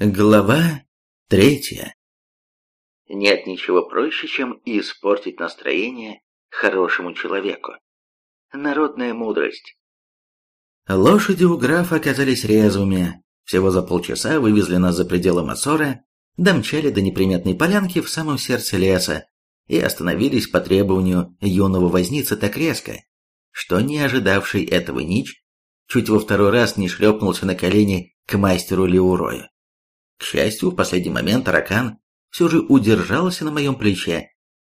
Глава третья. Нет ничего проще, чем испортить настроение хорошему человеку. Народная мудрость. Лошади у графа оказались резвыми. Всего за полчаса вывезли нас за пределы Массора, домчали до неприметной полянки в самом сердце леса и остановились по требованию юного возницы так резко, что не ожидавший этого Нич чуть во второй раз не шлепнулся на колени к мастеру Леурою. К счастью, в последний момент таракан все же удержался на моем плече,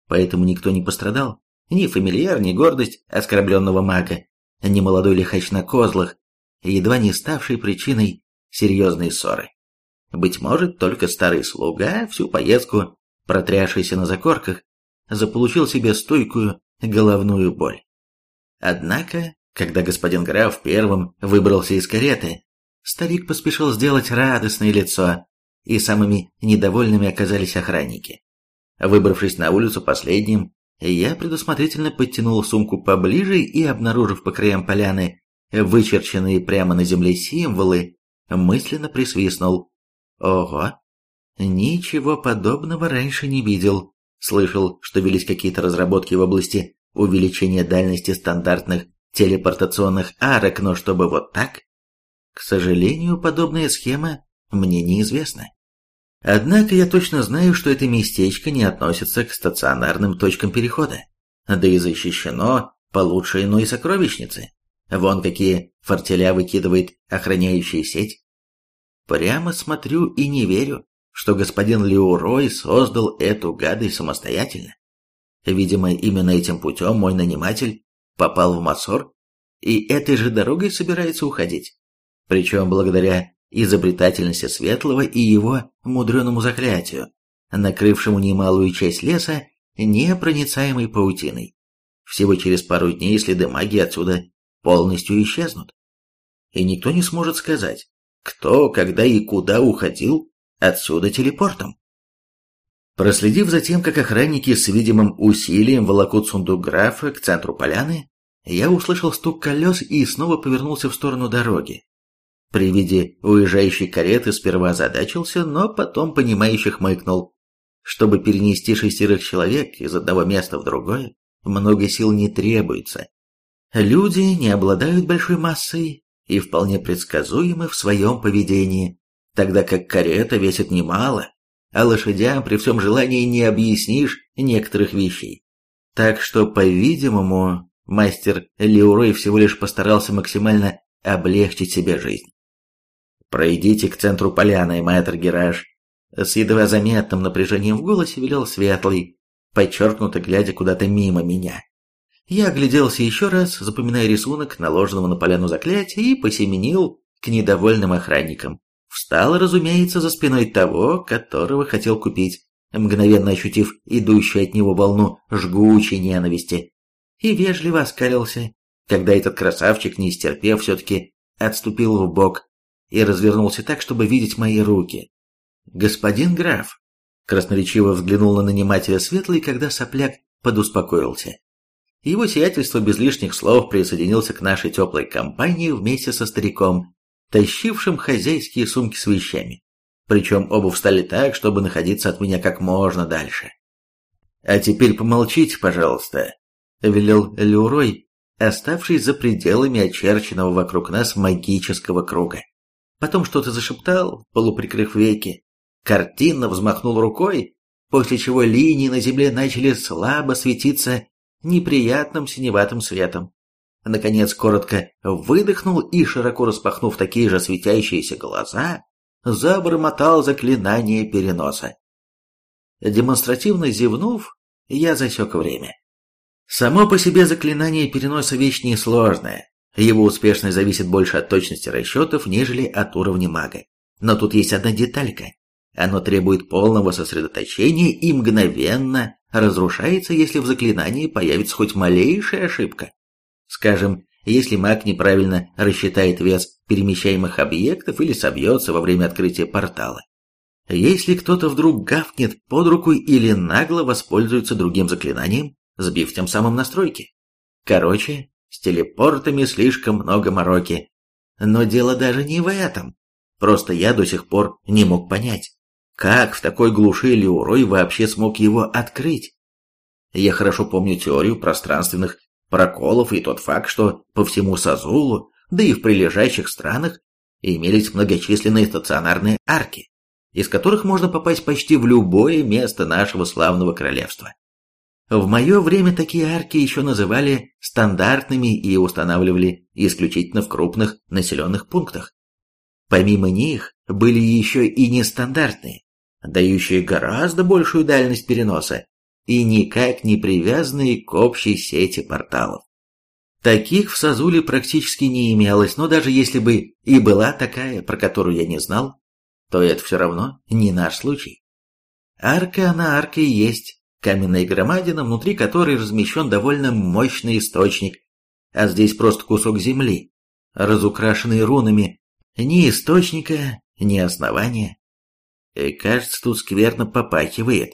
поэтому никто не пострадал. Ни фамильяр, ни гордость оскорбленного мага, ни молодой лихач на козлах, едва не ставший причиной серьезной ссоры. Быть может, только старый слуга, всю поездку протрявшийся на закорках, заполучил себе стойкую головную боль. Однако, когда господин граф первым выбрался из кареты, Старик поспешил сделать радостное лицо, и самыми недовольными оказались охранники. Выбравшись на улицу последним, я предусмотрительно подтянул сумку поближе и, обнаружив по краям поляны вычерченные прямо на земле символы, мысленно присвистнул. Ого! Ничего подобного раньше не видел. Слышал, что велись какие-то разработки в области увеличения дальности стандартных телепортационных арок, но чтобы вот так? К сожалению, подобная схема мне неизвестна. Однако я точно знаю, что это местечко не относится к стационарным точкам перехода, да и защищено получше иной сокровищницы. Вон какие фортеля выкидывает охраняющая сеть. Прямо смотрю и не верю, что господин Леурой создал эту гадость самостоятельно. Видимо, именно этим путем мой наниматель попал в Масор и этой же дорогой собирается уходить причем благодаря изобретательности Светлого и его мудреному заклятию, накрывшему немалую часть леса непроницаемой паутиной. Всего через пару дней следы магии отсюда полностью исчезнут. И никто не сможет сказать, кто, когда и куда уходил отсюда телепортом. Проследив за тем, как охранники с видимым усилием волокут сундук графа к центру поляны, я услышал стук колес и снова повернулся в сторону дороги. При виде уезжающей кареты сперва озадачился, но потом понимающе хмыкнул. Чтобы перенести шестерых человек из одного места в другое, много сил не требуется. Люди не обладают большой массой и вполне предсказуемы в своем поведении, тогда как карета весит немало, а лошадям при всем желании не объяснишь некоторых вещей. Так что, по-видимому, мастер Леурой всего лишь постарался максимально облегчить себе жизнь. «Пройдите к центру поляны, мэтр Гераж!» С едва заметным напряжением в голосе велел Светлый, подчеркнуто глядя куда-то мимо меня. Я огляделся еще раз, запоминая рисунок наложенного на поляну заклятия, и посеменил к недовольным охранникам. Встал, разумеется, за спиной того, которого хотел купить, мгновенно ощутив идущую от него волну жгучей ненависти, и вежливо оскалился, когда этот красавчик, не стерпев, все-таки отступил в бок и развернулся так, чтобы видеть мои руки. «Господин граф!» Красноречиво взглянул на нанимателя Светлый, когда сопляк подуспокоился. Его сиятельство без лишних слов присоединился к нашей теплой компании вместе со стариком, тащившим хозяйские сумки с вещами. Причем оба встали так, чтобы находиться от меня как можно дальше. «А теперь помолчите, пожалуйста», — велел Люрой, оставшись за пределами очерченного вокруг нас магического круга. Потом что-то зашептал, полуприкрыв веки. Картинно взмахнул рукой, после чего линии на земле начали слабо светиться неприятным синеватым светом. Наконец, коротко выдохнул и, широко распахнув такие же светящиеся глаза, забормотал заклинание переноса. Демонстративно зевнув, я засек время. Само по себе заклинание переноса вещь несложная, его успешность зависит больше от точности расчетов, нежели от уровня мага. Но тут есть одна деталька. Оно требует полного сосредоточения и мгновенно разрушается, если в заклинании появится хоть малейшая ошибка. Скажем, если маг неправильно рассчитает вес перемещаемых объектов или собьется во время открытия портала. Если кто-то вдруг гафнет под руку или нагло воспользуется другим заклинанием, сбив тем самым настройки. Короче, с телепортами слишком много мороки. Но дело даже не в этом. Просто я до сих пор не мог понять, как в такой глуши Леурой вообще смог его открыть. Я хорошо помню теорию пространственных проколов и тот факт, что по всему Сазулу, да и в прилежащих странах, имелись многочисленные стационарные арки, из которых можно попасть почти в любое место нашего славного королевства. В мое время такие арки еще называли стандартными и устанавливали исключительно в крупных населенных пунктах. Помимо них были еще и нестандартные, дающие гораздо большую дальность переноса и никак не привязанные к общей сети порталов. Таких в Сазуле практически не имелось, но даже если бы и была такая, про которую я не знал, то это все равно не наш случай. Арка она арка и есть, каменная громадина, внутри которой размещен довольно мощный источник, а здесь просто кусок земли, разукрашенный рунами, ни источника, ни основания. И кажется, тут скверно попахивает.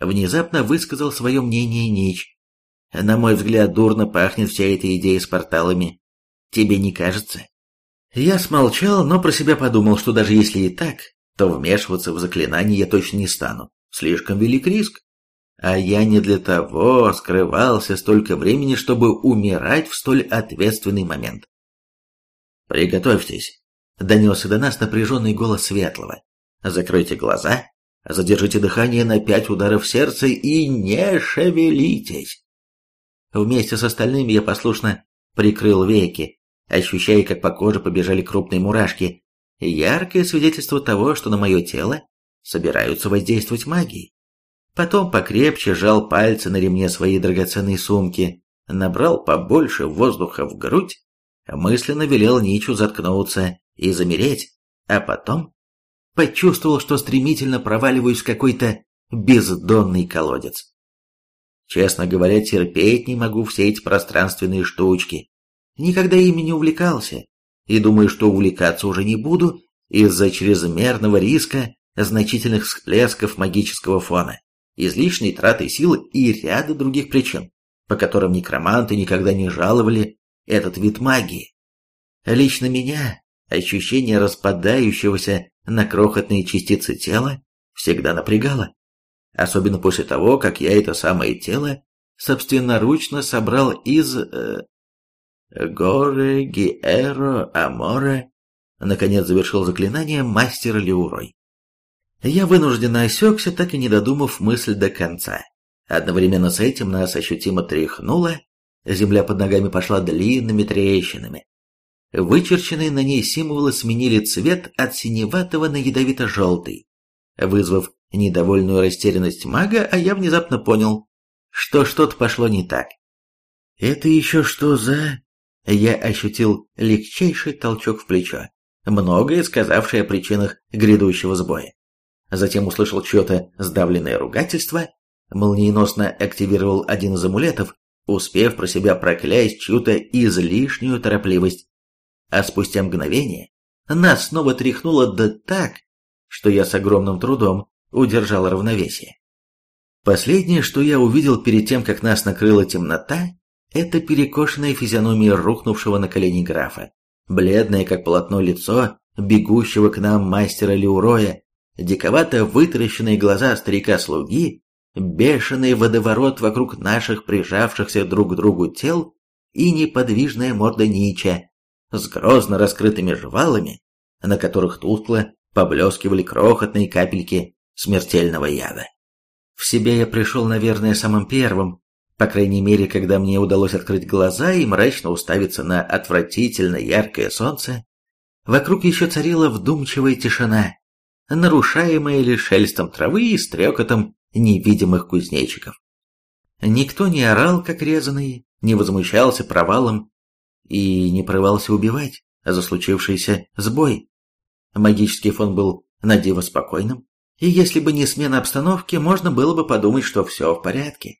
Внезапно высказал свое мнение Нич. На мой взгляд, дурно пахнет вся эта идея с порталами. Тебе не кажется? Я смолчал, но про себя подумал, что даже если и так, то вмешиваться в заклинание я точно не стану. Слишком велик риск. А я не для того скрывался столько времени, чтобы умирать в столь ответственный момент. «Приготовьтесь», — донесся до нас напряженный голос Светлого. «Закройте глаза, задержите дыхание на пять ударов сердца и не шевелитесь». Вместе с остальными я послушно прикрыл веки, ощущая, как по коже побежали крупные мурашки. Яркое свидетельство того, что на мое тело собираются воздействовать магией. Потом покрепче сжал пальцы на ремне своей драгоценной сумки, набрал побольше воздуха в грудь, мысленно велел Ничу заткнуться и замереть, а потом почувствовал, что стремительно проваливаюсь в какой-то бездонный колодец. Честно говоря, терпеть не могу все эти пространственные штучки. Никогда ими не увлекался, и думаю, что увлекаться уже не буду из-за чрезмерного риска значительных всплесков магического фона излишней траты силы и ряда других причин, по которым некроманты никогда не жаловали этот вид магии. Лично меня ощущение распадающегося на крохотные частицы тела всегда напрягало. Особенно после того, как я это самое тело собственноручно собрал из... Э, Горе, Гиэро, Аморе, наконец завершил заклинание мастер Леурой. Я вынужденно осекся, так и не додумав мысль до конца. Одновременно с этим нас ощутимо тряхнуло, земля под ногами пошла длинными трещинами. Вычерченные на ней символы сменили цвет от синеватого на ядовито-желтый, вызвав недовольную растерянность мага, а я внезапно понял, что что-то пошло не так. «Это еще что за...» Я ощутил легчайший толчок в плечо, многое сказавшее о причинах грядущего сбоя. Затем услышал чье-то сдавленное ругательство, молниеносно активировал один из амулетов, успев про себя проклясть чью-то излишнюю торопливость. А спустя мгновение нас снова тряхнуло да так, что я с огромным трудом удержал равновесие. Последнее, что я увидел перед тем, как нас накрыла темнота, это перекошенная физиономия рухнувшего на колени графа, бледное, как полотно лицо, бегущего к нам мастера Леуроя, диковато вытаращенные глаза старика-слуги, бешеный водоворот вокруг наших прижавшихся друг к другу тел и неподвижная морда Нича с грозно раскрытыми жвалами, на которых тускло поблескивали крохотные капельки смертельного яда. В себя я пришел, наверное, самым первым, по крайней мере, когда мне удалось открыть глаза и мрачно уставиться на отвратительно яркое солнце, вокруг еще царила вдумчивая тишина, нарушаемое лишь шелестом травы и стрекотом невидимых кузнечиков. Никто не орал, как резанный, не возмущался провалом и не прорывался убивать за случившийся сбой. Магический фон был надиво спокойным, и если бы не смена обстановки, можно было бы подумать, что все в порядке.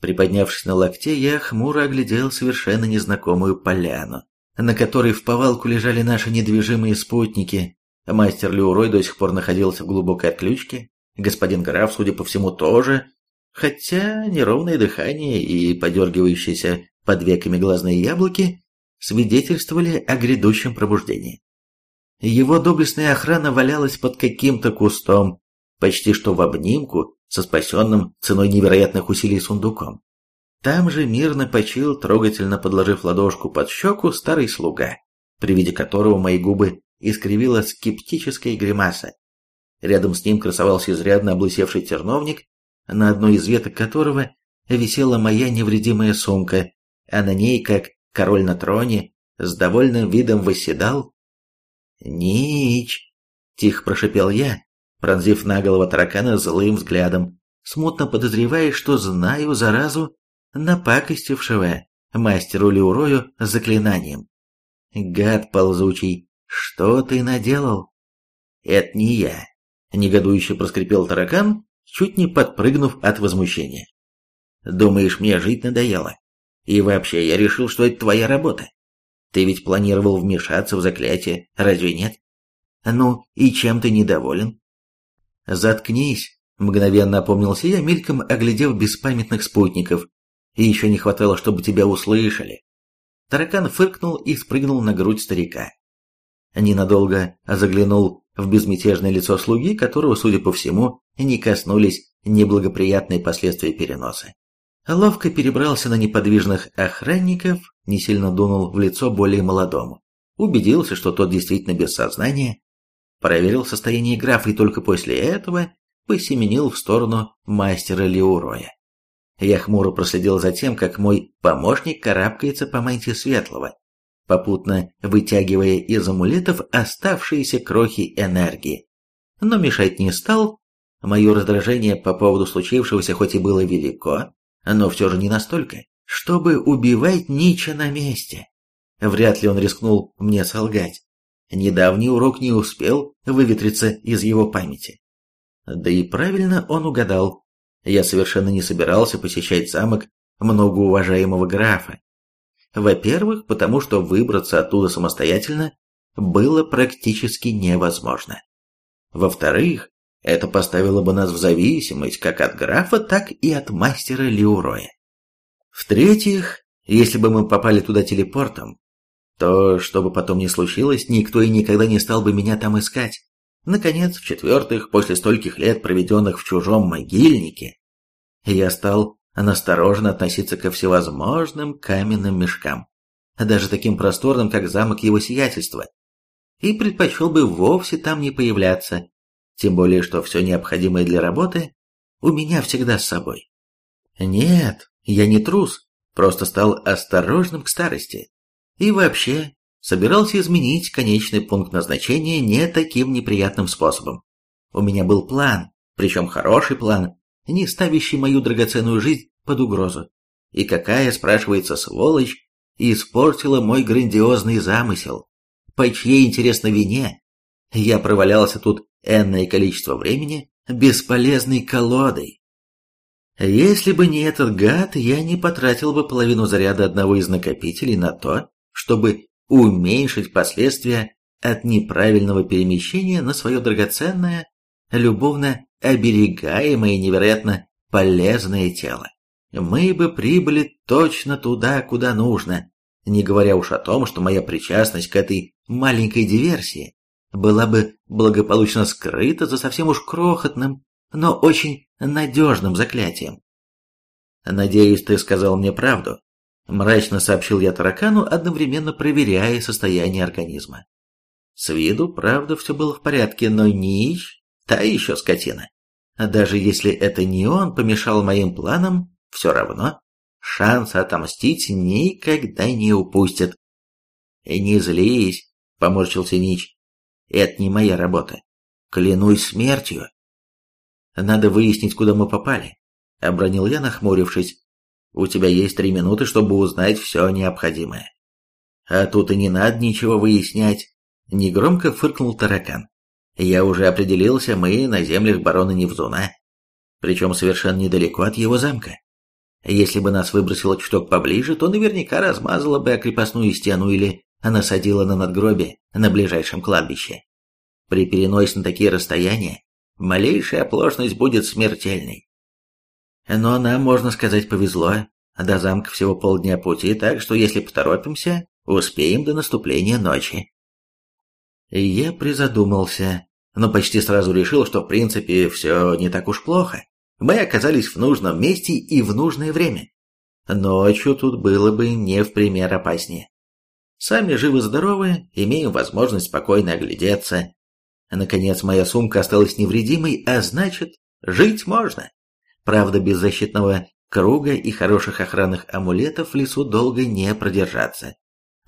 Приподнявшись на локте, я хмуро оглядел совершенно незнакомую поляну, на которой в повалку лежали наши недвижимые спутники, Мастер Люрой до сих пор находился в глубокой отключке, господин граф, судя по всему, тоже, хотя неровное дыхание и подергивающиеся под веками глазные яблоки свидетельствовали о грядущем пробуждении. Его доблестная охрана валялась под каким-то кустом, почти что в обнимку со спасенным ценой невероятных усилий сундуком. Там же мирно почил, трогательно подложив ладошку под щеку, старый слуга, при виде которого мои губы искривила скептическая гримаса. Рядом с ним красовался изрядно облысевший терновник, на одной из веток которого висела моя невредимая сумка, а на ней, как король на троне, с довольным видом восседал. «Нич!» — тихо прошипел я, пронзив наголову таракана злым взглядом, смутно подозревая, что знаю заразу напакостившего мастеру Леурою заклинанием. «Гад ползучий, что ты наделал?» «Это не я», — негодующе проскрипел таракан, чуть не подпрыгнув от возмущения. «Думаешь, мне жить надоело? И вообще, я решил, что это твоя работа. Ты ведь планировал вмешаться в заклятие, разве нет? Ну, и чем ты недоволен?» «Заткнись», — мгновенно опомнился я, мельком оглядев беспамятных спутников, и еще не хватало, чтобы тебя услышали. Таракан фыркнул и спрыгнул на грудь старика. Ненадолго заглянул в безмятежное лицо слуги, которого, судя по всему, не коснулись неблагоприятные последствия переноса. Ловко перебрался на неподвижных охранников, не сильно дунул в лицо более молодому. Убедился, что тот действительно без сознания. Проверил состояние графа и только после этого посеменил в сторону мастера Леуроя. Я хмуро проследил за тем, как мой помощник карабкается по мантии светлого, попутно вытягивая из амулетов оставшиеся крохи энергии. Но мешать не стал. Мое раздражение по поводу случившегося хоть и было велико, но все же не настолько, чтобы убивать Нича на месте. Вряд ли он рискнул мне солгать. Недавний урок не успел выветриться из его памяти. Да и правильно он угадал. Я совершенно не собирался посещать замок многоуважаемого графа. Во-первых, потому что выбраться оттуда самостоятельно было практически невозможно. Во-вторых, это поставило бы нас в зависимость как от графа, так и от мастера Леуроя. В-третьих, если бы мы попали туда телепортом, то, что бы потом ни случилось, никто и никогда не стал бы меня там искать. Наконец, в-четвертых, после стольких лет, проведенных в чужом могильнике, я стал настороженно относиться ко всевозможным каменным мешкам, даже таким просторным, как замок его сиятельства, и предпочел бы вовсе там не появляться, тем более, что все необходимое для работы у меня всегда с собой. Нет, я не трус, просто стал осторожным к старости. И вообще, собирался изменить конечный пункт назначения не таким неприятным способом. У меня был план, причем хороший план, не ставящий мою драгоценную жизнь под угрозу. И какая, спрашивается, сволочь, испортила мой грандиозный замысел? По чьей, интересно, вине? Я провалялся тут энное количество времени бесполезной колодой. Если бы не этот гад, я не потратил бы половину заряда одного из накопителей на то, чтобы уменьшить последствия от неправильного перемещения на свое драгоценное, любовно оберегаемое невероятно полезное тело. Мы бы прибыли точно туда, куда нужно, не говоря уж о том, что моя причастность к этой маленькой диверсии была бы благополучно скрыта за совсем уж крохотным, но очень надежным заклятием. «Надеюсь, ты сказал мне правду», — мрачно сообщил я таракану, одновременно проверяя состояние организма. С виду, правда, все было в порядке, но Нич, та еще скотина. Даже если это не он помешал моим планам, все равно шанс отомстить никогда не упустит. «Не злись», — поморщился Нич. «Это не моя работа. Клянусь смертью». «Надо выяснить, куда мы попали», — обронил я, нахмурившись. «У тебя есть три минуты, чтобы узнать все необходимое». «А тут и не надо ничего выяснять», — негромко фыркнул таракан. Я уже определился, мы на землях барона Невзуна, причем совершенно недалеко от его замка. Если бы нас выбросило чуток поближе, то наверняка размазало бы о крепостную стену или насадило на надгробие на ближайшем кладбище. При переносе на такие расстояния малейшая оплошность будет смертельной. Но нам, можно сказать, повезло. До замка всего полдня пути, так что если поторопимся, успеем до наступления ночи. Я призадумался, но почти сразу решил, что в принципе все не так уж плохо. Мы оказались в нужном месте и в нужное время. Ночью тут было бы не в пример опаснее. Сами живы-здоровы, имеем возможность спокойно оглядеться. Наконец, моя сумка осталась невредимой, а значит, жить можно. Правда, без защитного круга и хороших охранных амулетов в лесу долго не продержаться.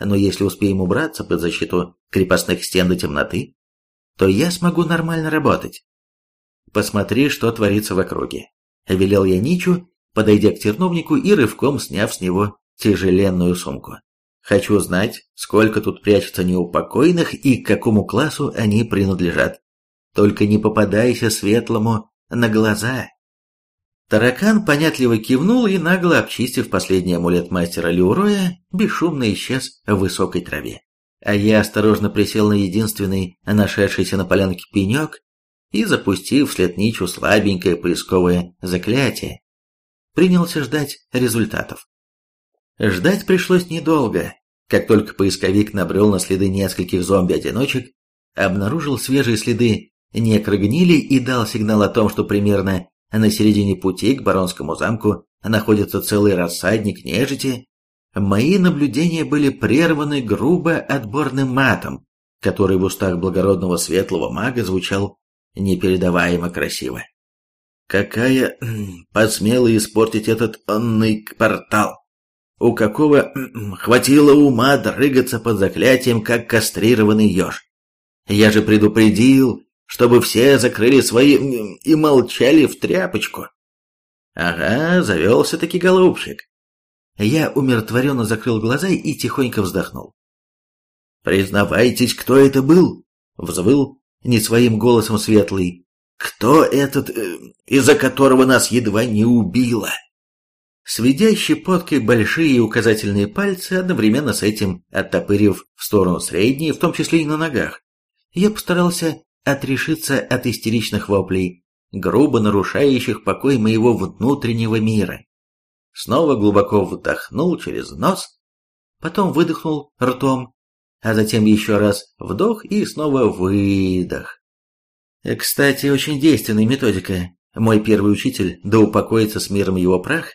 Но если успеем убраться под защиту крепостных стен до темноты, то я смогу нормально работать. Посмотри, что творится в округе. Велел я Ничу, подойдя к терновнику и рывком сняв с него тяжеленную сумку. Хочу знать, сколько тут прячется неупокойных и к какому классу они принадлежат. Только не попадайся светлому на глаза. Таракан понятливо кивнул и, нагло обчистив последний амулет мастера Леуроя, бесшумно исчез в высокой траве. А я осторожно присел на единственный нашедшийся на полянке пенек и, запустив вслед Ничу слабенькое поисковое заклятие, принялся ждать результатов. Ждать пришлось недолго. Как только поисковик набрел на следы нескольких зомби-одиночек, обнаружил свежие следы некрогнили и дал сигнал о том, что примерно на середине пути к Баронскому замку находится целый рассадник нежити, мои наблюдения были прерваны грубо отборным матом, который в устах благородного светлого мага звучал непередаваемо красиво. Какая посмела испортить этот онный портал? у какого хватило ума дрыгаться под заклятием, как кастрированный еж. Я же предупредил, чтобы все закрыли свои и молчали в тряпочку. Ага, завелся-таки голубчик. Я умиротворенно закрыл глаза и тихонько вздохнул. «Признавайтесь, кто это был?» — взвыл не своим голосом светлый. «Кто этот, э, из-за которого нас едва не убило?» сведя щепоткой большие и указательные пальцы, одновременно с этим оттопырив в сторону средние, в том числе и на ногах. Я постарался отрешиться от истеричных воплей, грубо нарушающих покой моего внутреннего мира. Снова глубоко вдохнул через нос, потом выдохнул ртом, а затем еще раз вдох и снова выдох. Кстати, очень действенная методика. Мой первый учитель, да упокоится с миром его прах,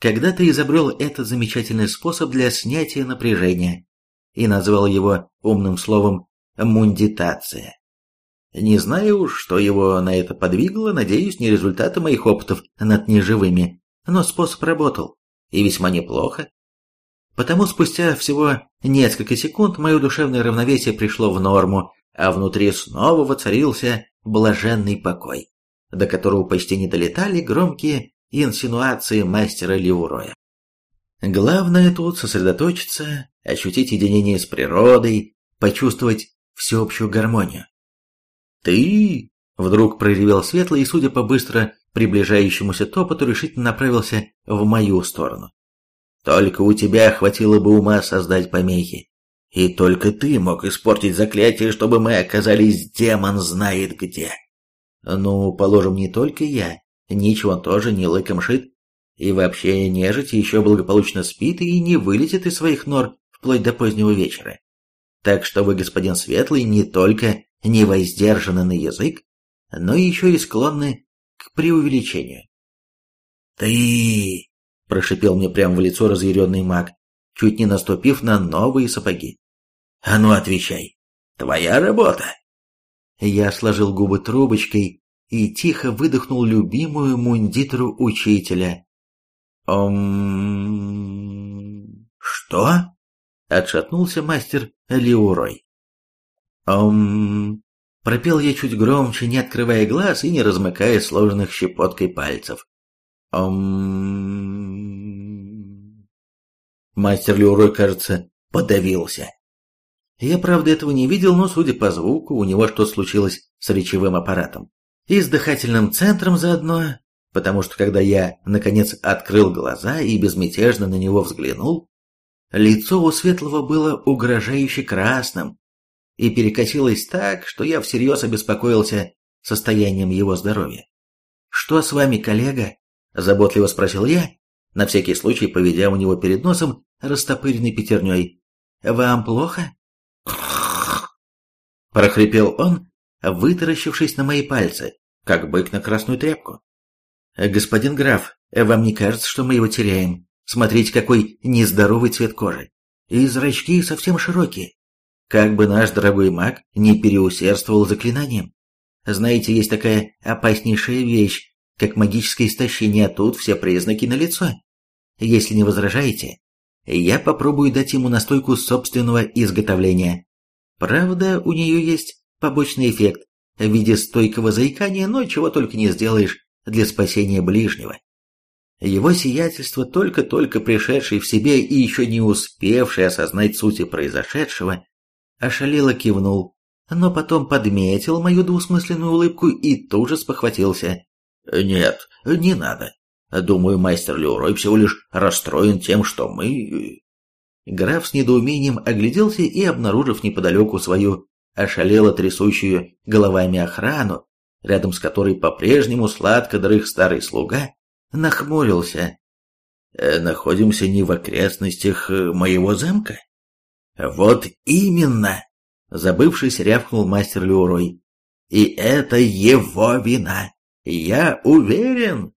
когда-то изобрел этот замечательный способ для снятия напряжения и назвал его умным словом «мундитация». Не знаю уж, что его на это подвигло, надеюсь, не результаты моих опытов над неживыми, но способ работал, и весьма неплохо. Потому спустя всего несколько секунд мое душевное равновесие пришло в норму, а внутри снова воцарился блаженный покой, до которого почти не долетали громкие инсинуации мастера Леуроя. Главное тут сосредоточиться, ощутить единение с природой, почувствовать всеобщую гармонию. «Ты!» — вдруг проревел Светлый и, судя по быстро приближающемуся топоту, решительно направился в мою сторону. «Только у тебя хватило бы ума создать помехи. И только ты мог испортить заклятие, чтобы мы оказались демон знает где. Ну, положим, не только я, Ничего тоже не лыком шит. И вообще нежить еще благополучно спит и не вылетит из своих нор вплоть до позднего вечера. Так что вы, господин Светлый, не только не воздержаны на язык, но еще и склонны к преувеличению. «Ты!» – прошипел мне прямо в лицо разъяренный маг, чуть не наступив на новые сапоги. «А ну отвечай! Твоя работа!» Я сложил губы трубочкой и тихо выдохнул любимую мундитру учителя. «Ом...» «Что?» — отшатнулся мастер Леурой. «Ом...» — пропел я чуть громче, не открывая глаз и не размыкая сложенных щепоткой пальцев. «Ом...» Мастер Леурой, кажется, подавился. Я, правда, этого не видел, но, судя по звуку, у него что-то случилось с речевым аппаратом и с дыхательным центром заодно, потому что когда я, наконец, открыл глаза и безмятежно на него взглянул, лицо у Светлого было угрожающе красным и перекосилось так, что я всерьез обеспокоился состоянием его здоровья. «Что с вами, коллега?» – заботливо спросил я, на всякий случай поведя у него перед носом растопыренной пятерней. «Вам плохо?» прохрипел он, вытаращившись на мои пальцы, как бык на красную тряпку. «Господин граф, вам не кажется, что мы его теряем? Смотрите, какой нездоровый цвет кожи. И зрачки совсем широкие. Как бы наш дорогой маг не переусердствовал заклинанием. Знаете, есть такая опаснейшая вещь, как магическое истощение, а тут все признаки налицо. Если не возражаете, я попробую дать ему настойку собственного изготовления. Правда, у нее есть побочный эффект в виде стойкого заикания, но чего только не сделаешь для спасения ближнего. Его сиятельство, только-только пришедший в себе и еще не успевший осознать сути произошедшего, ошалело кивнул, но потом подметил мою двусмысленную улыбку и тут же спохватился. «Нет, не надо. Думаю, мастер Леурой всего лишь расстроен тем, что мы...» Граф с недоумением огляделся и, обнаружив неподалеку свою ошалело трясущую головами охрану, рядом с которой по-прежнему сладко дрых старый слуга, нахмурился. «Э, «Находимся не в окрестностях э, моего замка?» «Вот именно!» — забывшись, рявкнул мастер Люрой. «И это его вина! Я уверен!»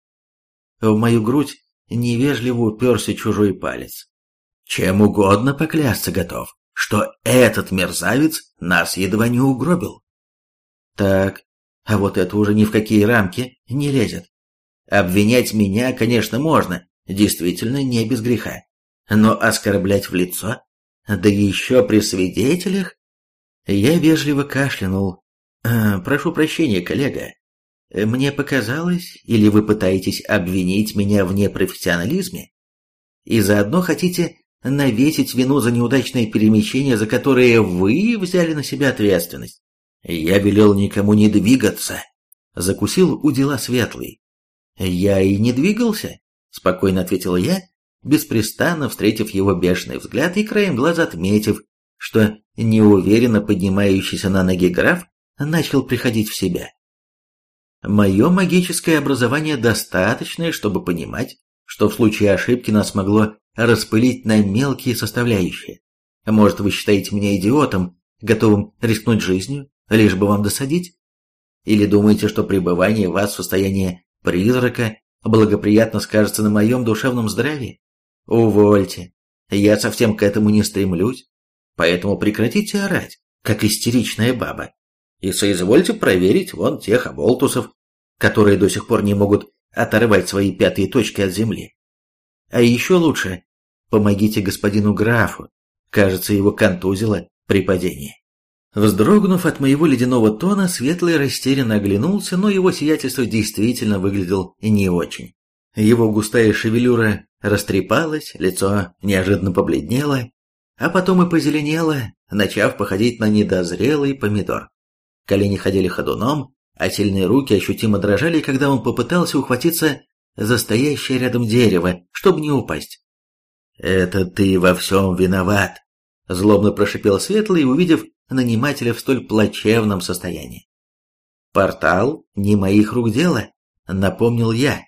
В мою грудь невежливо уперся чужой палец. «Чем угодно поклясться готов, что этот мерзавец нас едва не угробил». «Так, а вот это уже ни в какие рамки не лезет. Обвинять меня, конечно, можно, действительно не без греха. Но оскорблять в лицо да еще при свидетелях? Я вежливо кашлянул. «Э, «Прошу прощения, коллега. Мне показалось, или вы пытаетесь обвинить меня в непрофессионализме? И заодно хотите навесить вину за неудачное перемещение, за которое вы взяли на себя ответственность? Я велел никому не двигаться», — закусил у дела Светлый. «Я и не двигался», — спокойно ответил я, беспрестанно встретив его бешеный взгляд и краем глаза отметив, что неуверенно поднимающийся на ноги граф начал приходить в себя. Мое магическое образование достаточное, чтобы понимать, что в случае ошибки нас могло распылить на мелкие составляющие. Может, вы считаете меня идиотом, готовым рискнуть жизнью, лишь бы вам досадить? Или думаете, что пребывание вас в состоянии призрака благоприятно скажется на моем душевном здравии? Увольте. Я совсем к этому не стремлюсь. Поэтому прекратите орать, как истеричная баба. И соизвольте проверить вон тех оболтусов, которые до сих пор не могут оторвать свои пятые точки от земли. А еще лучше, помогите господину графу. Кажется, его контузило при падении. Вздрогнув от моего ледяного тона, Светлый растерянно оглянулся, но его сиятельство действительно выглядел не очень. Его густая шевелюра растрепалась, лицо неожиданно побледнело, а потом и позеленело, начав походить на недозрелый помидор. Колени ходили ходуном, а сильные руки ощутимо дрожали, когда он попытался ухватиться за стоящее рядом дерево, чтобы не упасть. «Это ты во всем виноват», — злобно прошипел Светлый, увидев нанимателя в столь плачевном состоянии. «Портал не моих рук дело», — напомнил я.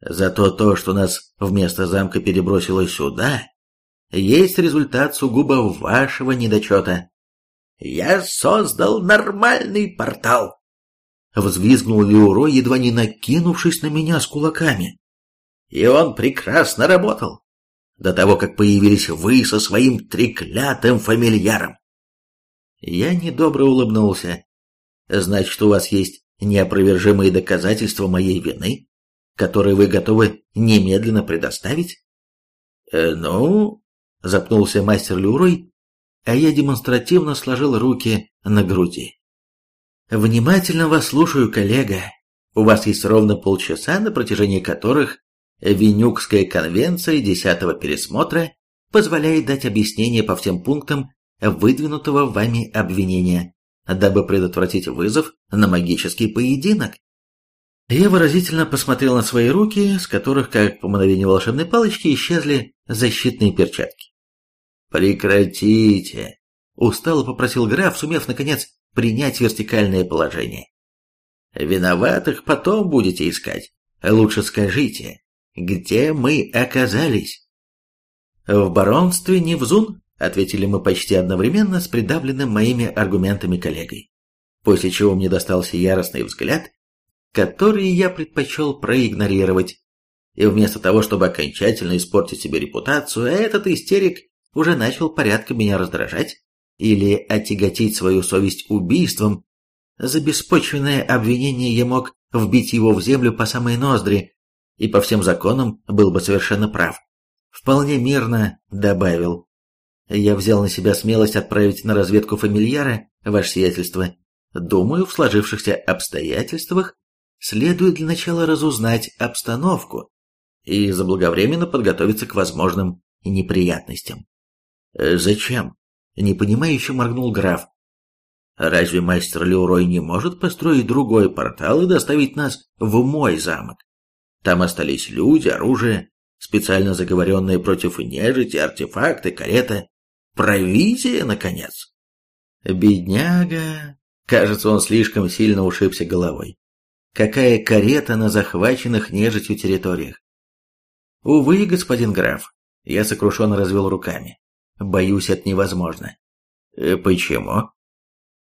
Зато то, что нас вместо замка перебросило сюда, есть результат сугубо вашего недочета. Я создал нормальный портал. Взвизгнул Леуро, едва не накинувшись на меня с кулаками. И он прекрасно работал. До того, как появились вы со своим треклятым фамильяром. Я недобро улыбнулся. Значит, у вас есть неопровержимые доказательства моей вины? Который вы готовы немедленно предоставить? Э, ну, запнулся мастер Люрой, а я демонстративно сложил руки на груди. Внимательно вас слушаю, коллега. У вас есть ровно полчаса, на протяжении которых Венюкская конвенция десятого пересмотра позволяет дать объяснение по всем пунктам выдвинутого вами обвинения, дабы предотвратить вызов на магический поединок. Я выразительно посмотрел на свои руки, с которых, как по мановению волшебной палочки, исчезли защитные перчатки. «Прекратите!» — устало попросил граф, сумев, наконец, принять вертикальное положение. «Виноватых потом будете искать. Лучше скажите, где мы оказались?» «В баронстве Невзун», — ответили мы почти одновременно с придавленным моими аргументами коллегой. После чего мне достался яростный взгляд, который я предпочел проигнорировать. И вместо того, чтобы окончательно испортить себе репутацию, этот истерик уже начал порядка меня раздражать или отяготить свою совесть убийством, за беспочвенное обвинение я мог вбить его в землю по самые ноздри, и по всем законам был бы совершенно прав. Вполне мирно добавил. Я взял на себя смелость отправить на разведку фамильяра, ваше сиятельство. Думаю, в сложившихся обстоятельствах следует для начала разузнать обстановку и заблаговременно подготовиться к возможным неприятностям. «Э, «Зачем?» — непонимающе моргнул граф. «Разве мастер Леурой не может построить другой портал и доставить нас в мой замок? Там остались люди, оружие, специально заговоренные против нежити, артефакты, карета. Провизия, наконец. Бедняга. Кажется, он слишком сильно ушибся головой. Какая карета на захваченных нежитью территориях? Увы, господин граф, я сокрушенно развел руками. Боюсь, это невозможно. «Э, почему?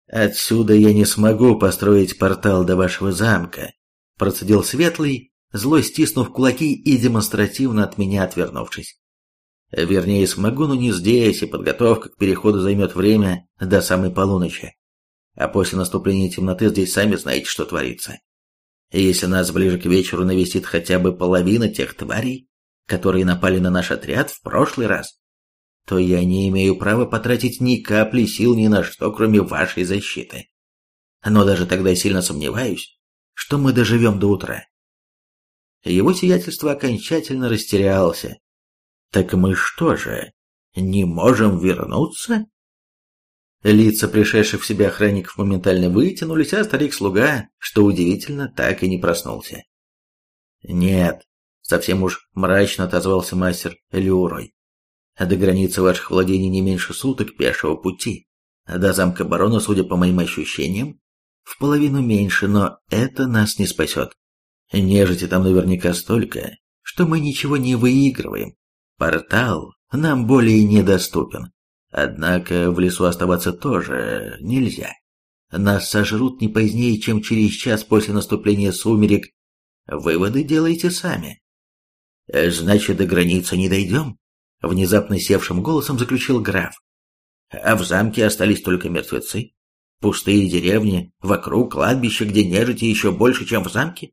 Отсюда я не смогу построить портал до вашего замка, процедил Светлый, зло стиснув кулаки и демонстративно от меня отвернувшись. Вернее, смогу, но не здесь, и подготовка к переходу займет время до самой полуночи. А после наступления темноты здесь сами знаете, что творится. Если нас ближе к вечеру навестит хотя бы половина тех тварей, которые напали на наш отряд в прошлый раз, то я не имею права потратить ни капли сил ни на что, кроме вашей защиты. Но даже тогда сильно сомневаюсь, что мы доживем до утра. Его сиятельство окончательно растерялся, так мы что же, не можем вернуться? Лица пришедших в себя охранников моментально вытянулись, а старик-слуга, что удивительно, так и не проснулся. Нет, совсем уж мрачно отозвался мастер Люрой. До границы ваших владений не меньше суток пешего пути. До замка барона, судя по моим ощущениям, в половину меньше, но это нас не спасет. Нежити там наверняка столько, что мы ничего не выигрываем. Портал нам более недоступен. Однако в лесу оставаться тоже нельзя. Нас сожрут не позднее, чем через час после наступления сумерек. Выводы делайте сами. Значит, до границы не дойдем? Внезапно севшим голосом заключил граф. А в замке остались только мертвецы. Пустые деревни, вокруг кладбища, где нежити еще больше, чем в замке.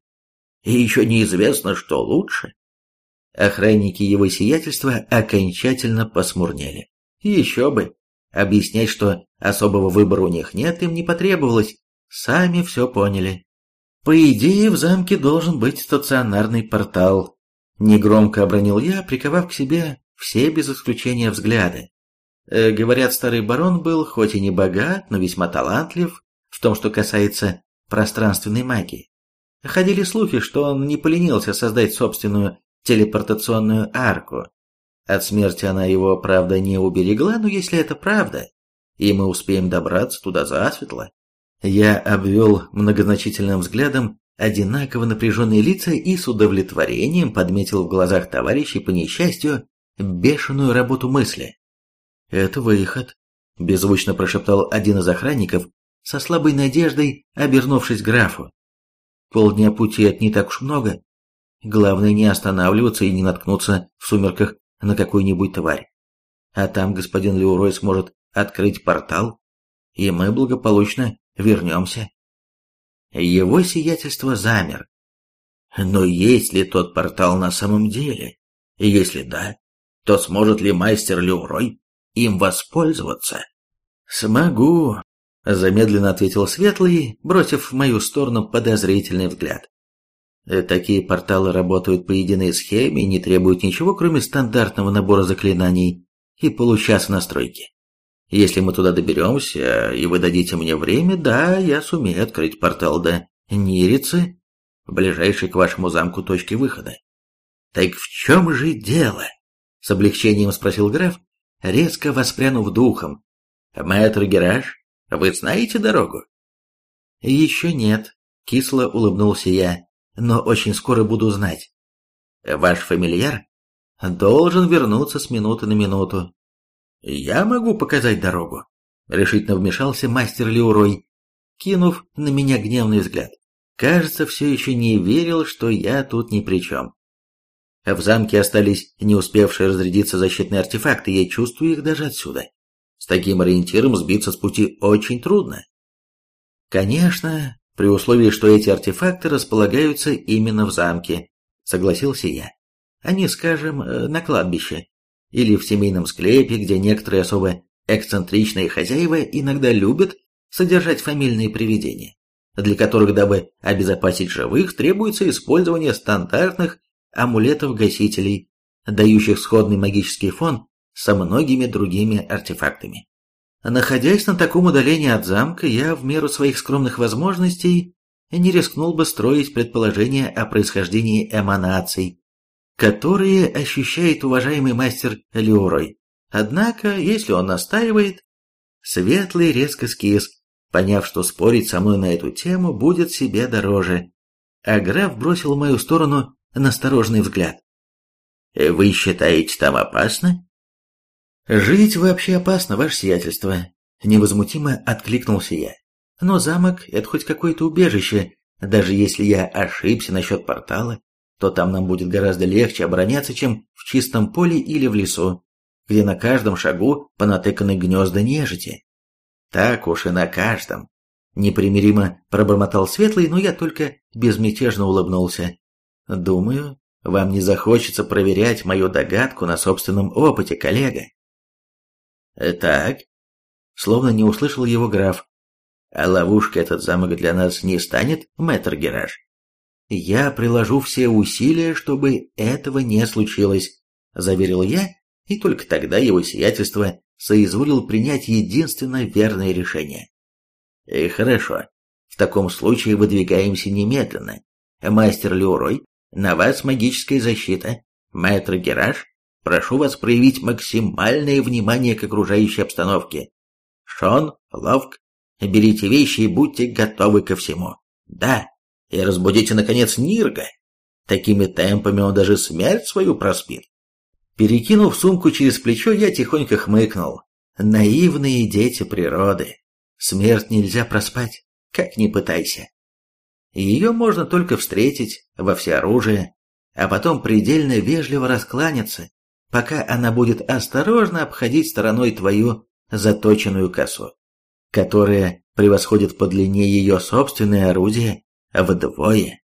И еще неизвестно, что лучше. Охранники его сиятельства окончательно посмурнели. Еще бы. Объяснять, что особого выбора у них нет, им не потребовалось. Сами все поняли. По идее, в замке должен быть стационарный портал. Негромко обронил я, приковав к себе все без исключения взгляды. Э, говорят, старый барон был хоть и не богат, но весьма талантлив в том, что касается пространственной магии. Ходили слухи, что он не поленился создать собственную телепортационную арку. От смерти она его, правда, не уберегла, но если это правда, и мы успеем добраться туда засветло, я обвел многозначительным взглядом одинаково напряженные лица и с удовлетворением подметил в глазах товарищей по несчастью бешеную работу мысли. «Это выход», — беззвучно прошептал один из охранников, со слабой надеждой обернувшись графу. «Полдня пути — это не так уж много, Главное не останавливаться и не наткнуться в сумерках на какую-нибудь тварь. А там господин Леурой сможет открыть портал, и мы благополучно вернемся. Его сиятельство замер. Но есть ли тот портал на самом деле? Если да, то сможет ли мастер Леурой им воспользоваться? Смогу, замедленно ответил Светлый, бросив в мою сторону подозрительный взгляд. Э, такие порталы работают по единой схеме и не требуют ничего, кроме стандартного набора заклинаний и получаса настройки. Если мы туда доберемся, и вы дадите мне время, да, я сумею открыть портал до Нирицы, ближайшей к вашему замку точки выхода. Так в чем же дело? С облегчением спросил граф, резко воспрянув духом. Мэтр Гераш, вы знаете дорогу? Еще нет, кисло улыбнулся я но очень скоро буду знать. Ваш фамильяр должен вернуться с минуты на минуту. «Я могу показать дорогу», — решительно вмешался мастер Леурой, кинув на меня гневный взгляд. Кажется, все еще не верил, что я тут ни при чем. В замке остались не успевшие разрядиться защитные артефакты, я чувствую их даже отсюда. С таким ориентиром сбиться с пути очень трудно. Конечно, при условии, что эти артефакты располагаются именно в замке, согласился я. Они, скажем, э, на кладбище или в семейном склепе, где некоторые особо эксцентричные хозяева иногда любят содержать фамильные привидения, для которых, дабы обезопасить живых, требуется использование стандартных амулетов-гасителей, дающих сходный магический фон со многими другими артефактами. Находясь на таком удалении от замка, я в меру своих скромных возможностей не рискнул бы строить предположения о происхождении эманаций, которые ощущает уважаемый мастер Леорой. Однако, если он настаивает, Светлый резко скис, поняв, что спорить со мной на эту тему будет себе дороже. А граф бросил в мою сторону насторожный взгляд. «Вы считаете там опасно?» «Жить вообще опасно, ваше сиятельство», — невозмутимо откликнулся я. «Но замок — это хоть какое-то убежище, даже если я ошибся насчет портала, то там нам будет гораздо легче обороняться, чем в чистом поле или в лесу, где на каждом шагу понатыканы гнезда нежити. Так уж и на каждом. Непримиримо пробормотал Светлый, но я только безмятежно улыбнулся. Думаю, вам не захочется проверять мою догадку на собственном опыте, коллега. Так, словно не услышал его граф. А ловушка этот замок для нас не станет, мэтр Гераж? Я приложу все усилия, чтобы этого не случилось, заверил я, и только тогда его сиятельство соизволил принять единственно верное решение. И хорошо, в таком случае выдвигаемся немедленно. Мастер Леурой, на вас магическая защита. Мэтр Гераж, прошу вас проявить максимальное внимание к окружающей обстановке. Шон, Ловк, берите вещи и будьте готовы ко всему. Да, и разбудите, наконец, Нирга. Такими темпами он даже смерть свою проспит. Перекинув сумку через плечо, я тихонько хмыкнул. Наивные дети природы. Смерть нельзя проспать, как ни пытайся. Ее можно только встретить во всеоружие, а потом предельно вежливо раскланяться, пока она будет осторожно обходить стороной твою заточенную косу, которая превосходит по длине ее собственное орудие вдвое.